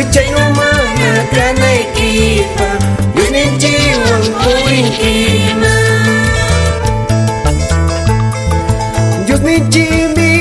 Kecayung mengekan naik kipa Gunin jiwang puing kima Diyos ni Jimmy